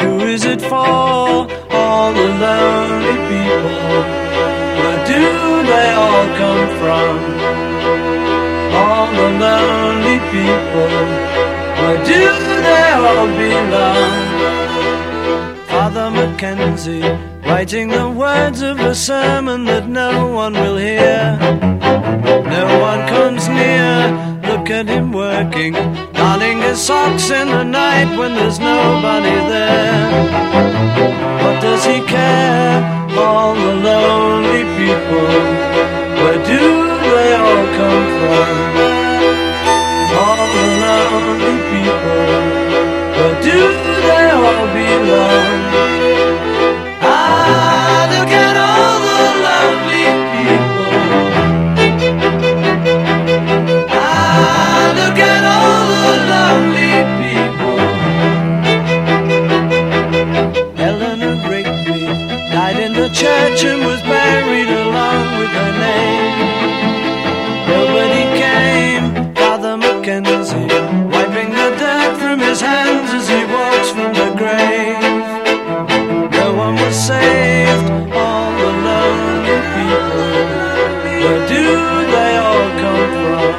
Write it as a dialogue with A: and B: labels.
A: Who is it for? All the lonely people. Where do they all come from? All the lonely people. Where do they all belong? Father McKenzie, writing the words of a sermon that no one will hear. No one comes near. Look at him working, darling, his socks in the night when there's nobody there. What does he care? All the lonely people. the church and was buried along with her name. Nobody came, Father McKenzie, wiping the dirt from his hands as he walks from the grave. No one was saved, all the lonely people. Where do they all come from?